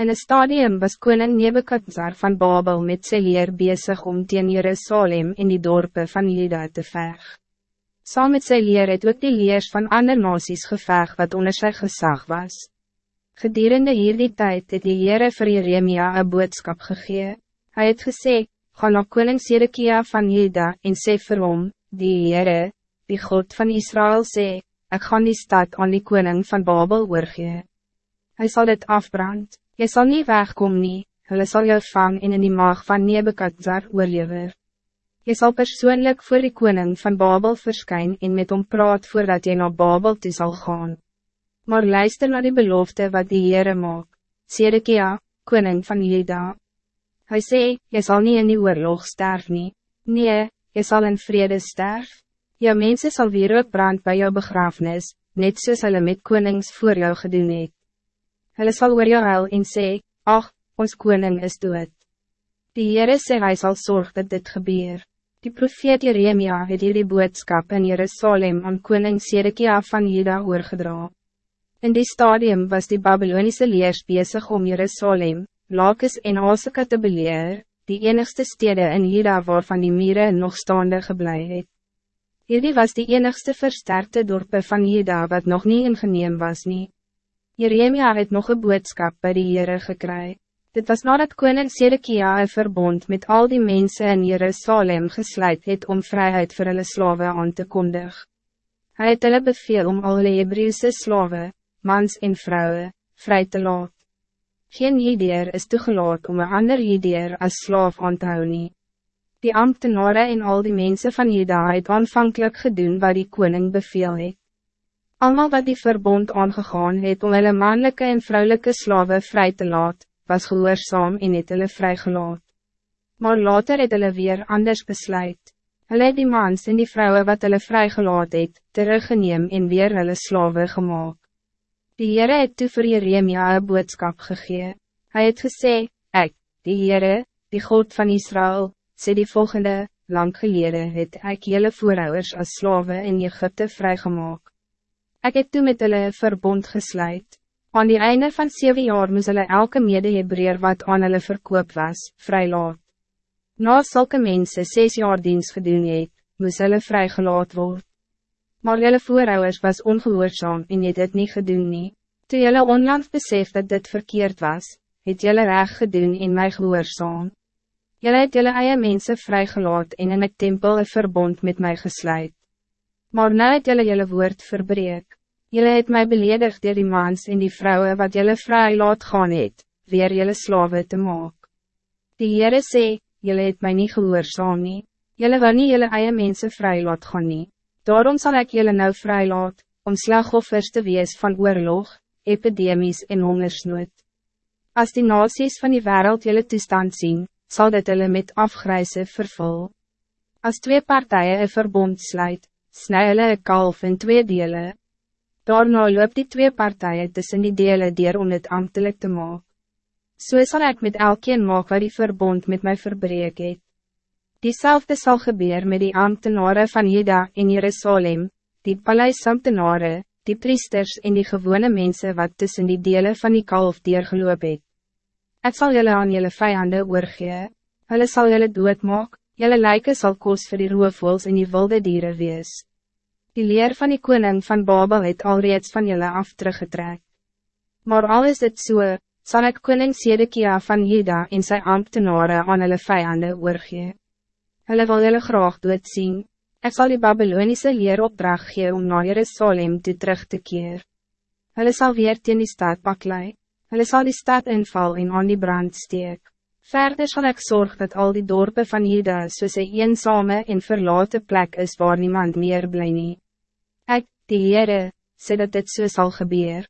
In een stadium was koning Nebekadzar van Babel met sy leer bezig om teen Jerusalem in die dorpen van Juda te veg. Saam met sy leer het ook die leers van ander nasies geveg wat onder sy gezag was. Gedurende hierdie tijd het die Heere vir Jeremia een boodskap gegee. Hy het gesê, ga na koning Sedekia van Juda en sê vir hom, die Heere, die God van Israël sê, ek gaan die stad aan die koning van Babel oorgee. Hy sal dit afbrand. Je zal niet wegkomen, nie, hulle sal jou vang en in die maag van Nebekadzar oorlever. Je zal persoonlijk voor die koning van Babel verschijnen en met hom praat voordat je naar Babel toe zal gaan. Maar luister naar die belofte wat die Heere maak. Sedekia, koning van Juda. Hij sê, je zal niet in die oorlog sterf nie. Nee, je zal in vrede sterf. Jou mensen zal weer ook brand bij jou begrafenis, net soos hulle met konings voor jou gedoen het. Hulle sal oor jou huil en sê, ach, ons koning is dood. Die Heere sê hy sal zorg dat dit gebeur. Die profeet Jeremia het hier die boodskap in Jerusalem aan koning Sedekia van Juda oorgedra. In die stadium was die Babylonische leers bezig om Jerusalem, Lakes en Aseka te beleer, die enigste stede in Juda waarvan die mieren nog staande geblei het. Hierdie was die enigste versterkte dorpe van Juda wat nog niet ingeneem was niet. Jeremia het nog een boodskap bij de Heere gekry. Dit was nadat koning Sedekia een verbond met al die mensen in Jerusalem gesluit het om vrijheid voor hulle slawe aan te kondig. Hij het hulle beveel om al die Hebreeuwse slawe, mans en vrouwen, vrij te laat. Geen jideer is toegelaat om een ander jideer als slaaf aan te hou nie. Die ambtenaren en al die mensen van Jeda het aanvankelijk gedoen wat die koning beveel het. Almal wat die verbond aangegaan het om hulle mannelijke en vrouwelijke slaven vrij te laat, was gehoorzaam en het hulle vrygelaat. Maar later het hulle weer anders besluit. Hulle het die mans en die vrouwen wat hulle vrygelaat het, teruggeneem en weer hulle slaven gemaakt. Die Heere het toe vir Jeremia een boodskap gegee. Hij het gesê, ek, die Heere, die God van Israël, sê die volgende, lang gelede het ek jylle voorouders as slaven in Egypte vrygemaakt. Ik heb toen met hulle verbond gesluit. Aan die einde van zeven jaar moest hulle elke mede wat aan hulle verkoop was, vrijlaat. Na zulke mensen zes jaar dienst gedoen het, moest hulle vrijgelaat word. Maar julle voorouders was ongehoorzaam en het het niet gedoen nie. Toe julle onlangs besef dat dit verkeerd was, het julle recht gedoen en my gehoorzaam. Julle het julle eie mense vrijgelaat en in my tempel een verbond met mij gesluit. Maar nou het jylle jylle woord verbreek. Jylle het mij beledigd door die mans en die vrouwen wat jylle vrij laat gaan het, weer jylle slawe te maak. Die Heere sê, jylle het mij niet gehoorzaam nie, jylle wil nie jylle eie mense vrij laat gaan nie. Daarom zal ik jylle nou vrij laat, om slagoffers te wees van oorlog, epidemies en hongersnood. Als die nasies van die wereld jylle toestand zien, zal dit jylle met afgrijzen vervul. Als twee partijen een verbond sluit, snij hulle een kalf in twee delen. Daarna loop die twee partijen tussen die delen dier om het ambtelijk te maken. So zal ik met elkeen maak wat die verbond met mij verbreek het. Diezelfde zal gebeuren met die ambtenaren van Juda in Jerusalem, die paleisambtenaren, die priesters en die gewone mensen wat tussen die delen van die kalf diergeloop het. Ek sal julle aan julle vijanden oorgee, hulle sal julle doodmaak, Jelle lijken zal koos voor die roofvoels en die wilde dieren wees. Die leer van die koning van Babel het alreeds van jelle af teruggetrek. Maar al is dit so, sal ek koning Sedekia van Juda en sy ambtenare aan hulle vijanden oorgee. Hulle wil jelle graag dood zien. Ek sal die Babylonische leer opdracht gee om naar Jerusalem toe terug te keer. Hulle sal weer teen die stad baklei. Hulle sal die stad inval en aan die brand steek. Verder zal ik zorgen dat al die dorpen van Juda soos een eenzame en verlaten plek is waar niemand meer blij nie. Ek, die Heere, sê dat dit so sal gebeur.